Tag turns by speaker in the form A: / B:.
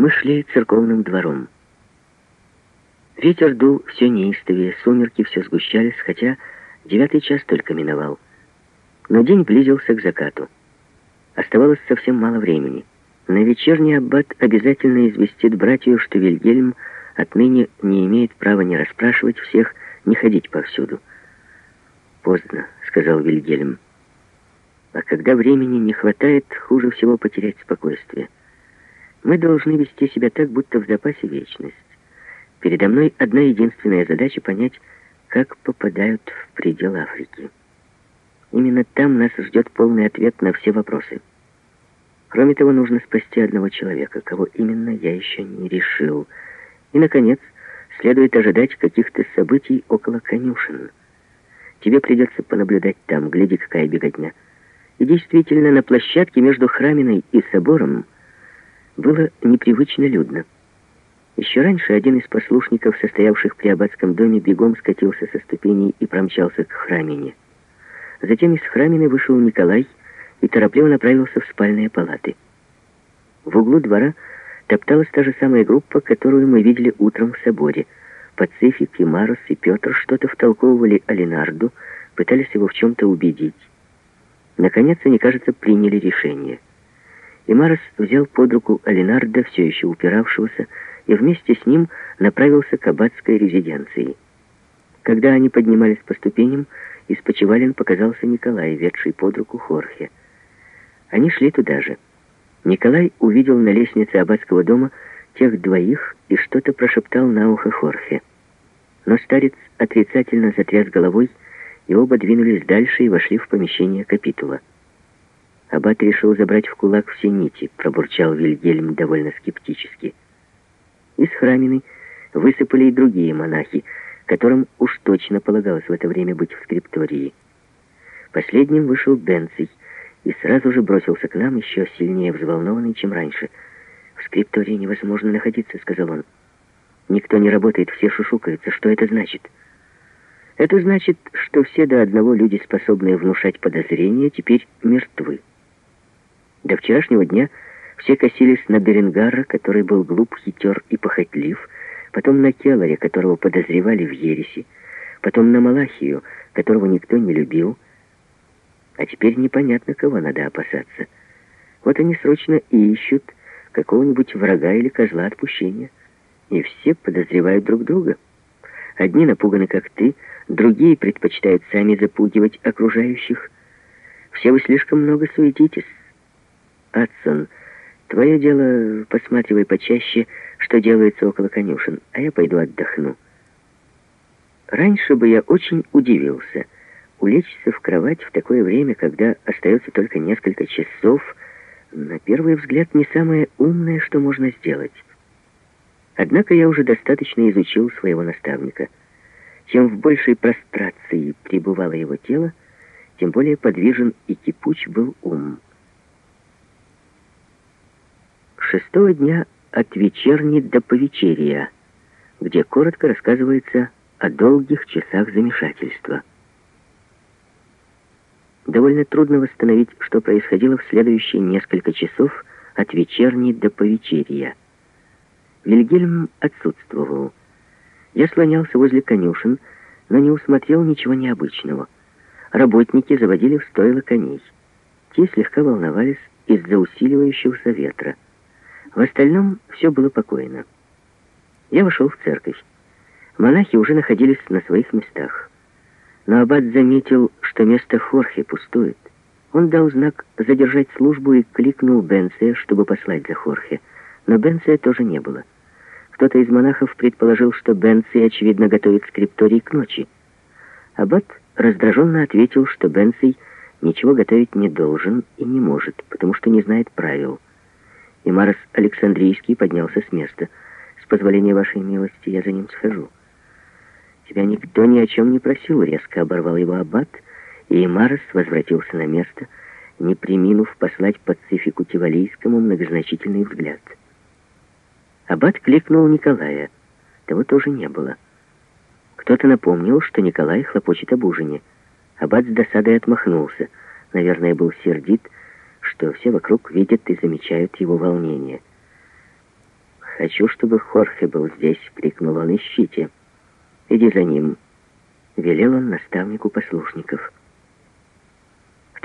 A: Мы шли церковным двором. Ветер дул все неистовее, сумерки все сгущались, хотя девятый час только миновал. Но день близился к закату. Оставалось совсем мало времени. На вечерний аббат обязательно известит братью, что Вильгельм отныне не имеет права не расспрашивать всех, не ходить повсюду. «Поздно», — сказал Вильгельм. «А когда времени не хватает, хуже всего потерять спокойствие. Мы должны вести себя так, будто в запасе вечность. Передо мной одна единственная задача — понять, как попадают в предел Африки. Именно там нас ждет полный ответ на все вопросы». Кроме того, нужно спасти одного человека, кого именно я еще не решил. И, наконец, следует ожидать каких-то событий около конюшен. Тебе придется понаблюдать там, гляди, какая беготня. И действительно, на площадке между Храминой и собором было непривычно людно. Еще раньше один из послушников, состоявших при аббатском доме, бегом скатился со ступеней и промчался к Храмине. Затем из Храмины вышел Николай и торопливо направился в спальные палаты. В углу двора топталась та же самая группа, которую мы видели утром в соборе. Пацифик и Марос и Петр что-то втолковывали Алинарду, пытались его в чем-то убедить. Наконец они, кажется, приняли решение. И Марос взял под руку Алинарда, все еще упиравшегося, и вместе с ним направился к аббатской резиденции. Когда они поднимались по ступеням, из почевален показался Николай, ведший под руку Хорхе. Они шли туда же. Николай увидел на лестнице аббатского дома тех двоих и что-то прошептал на ухо Хорхе. Но старец отрицательно затряс головой, и оба двинулись дальше и вошли в помещение капитула. Аббат решил забрать в кулак все нити, пробурчал Вильгельм довольно скептически. Из храмины высыпали и другие монахи, которым уж точно полагалось в это время быть в скриптории. Последним вышел Бенций, и сразу же бросился к нам, еще сильнее взволнованный, чем раньше. «В скриптории невозможно находиться», — сказал он. «Никто не работает, все шушукаются. Что это значит?» «Это значит, что все до одного люди, способные внушать подозрения, теперь мертвы. До вчерашнего дня все косились на Беренгара, который был глуп, хитер и похотлив, потом на Келларе, которого подозревали в ереси, потом на Малахию, которого никто не любил, а теперь непонятно, кого надо опасаться. Вот они срочно и ищут какого-нибудь врага или козла отпущения. И все подозревают друг друга. Одни напуганы, как ты, другие предпочитают сами запугивать окружающих. Все вы слишком много суетитесь. Адсон, твое дело посматривай почаще, что делается около конюшен, а я пойду отдохну. Раньше бы я очень удивился — Улечься в кровать в такое время, когда остается только несколько часов, на первый взгляд не самое умное, что можно сделать. Однако я уже достаточно изучил своего наставника. Чем в большей прострации пребывало его тело, тем более подвижен и кипуч был ум. Шестого дня от вечерни до повечерия, где коротко рассказывается о долгих часах замешательства. Довольно трудно восстановить, что происходило в следующие несколько часов от вечерней до повечерия. Вильгельм отсутствовал. Я слонялся возле конюшен, но не усмотрел ничего необычного. Работники заводили в стойло коней. Те слегка волновались из-за усиливающегося ветра. В остальном все было покойно. Я вошел в церковь. Монахи уже находились на своих местах. Но аббат заметил, что место Хорхе пустует. Он дал знак задержать службу и кликнул Бенция, чтобы послать за Хорхе. Но Бенция тоже не было. Кто-то из монахов предположил, что Бенций, очевидно, готовит скрипторий к ночи. Аббат раздраженно ответил, что Бенций ничего готовить не должен и не может, потому что не знает правил. И Марс Александрийский поднялся с места. «С позволения вашей милости я за ним схожу». «Тебя никто ни о чем не просил», — резко оборвал его аббат, и Марс возвратился на место, не приминув послать Пацифику Тивалийскому многозначительный взгляд. Аббат кликнул Николая. Того тоже не было. Кто-то напомнил, что Николай хлопочет об ужине. Аббат с досадой отмахнулся. Наверное, был сердит, что все вокруг видят и замечают его волнение. «Хочу, чтобы Хорхе был здесь», — крикнул он, — «ищите». «Иди за ним», — велел он наставнику послушников.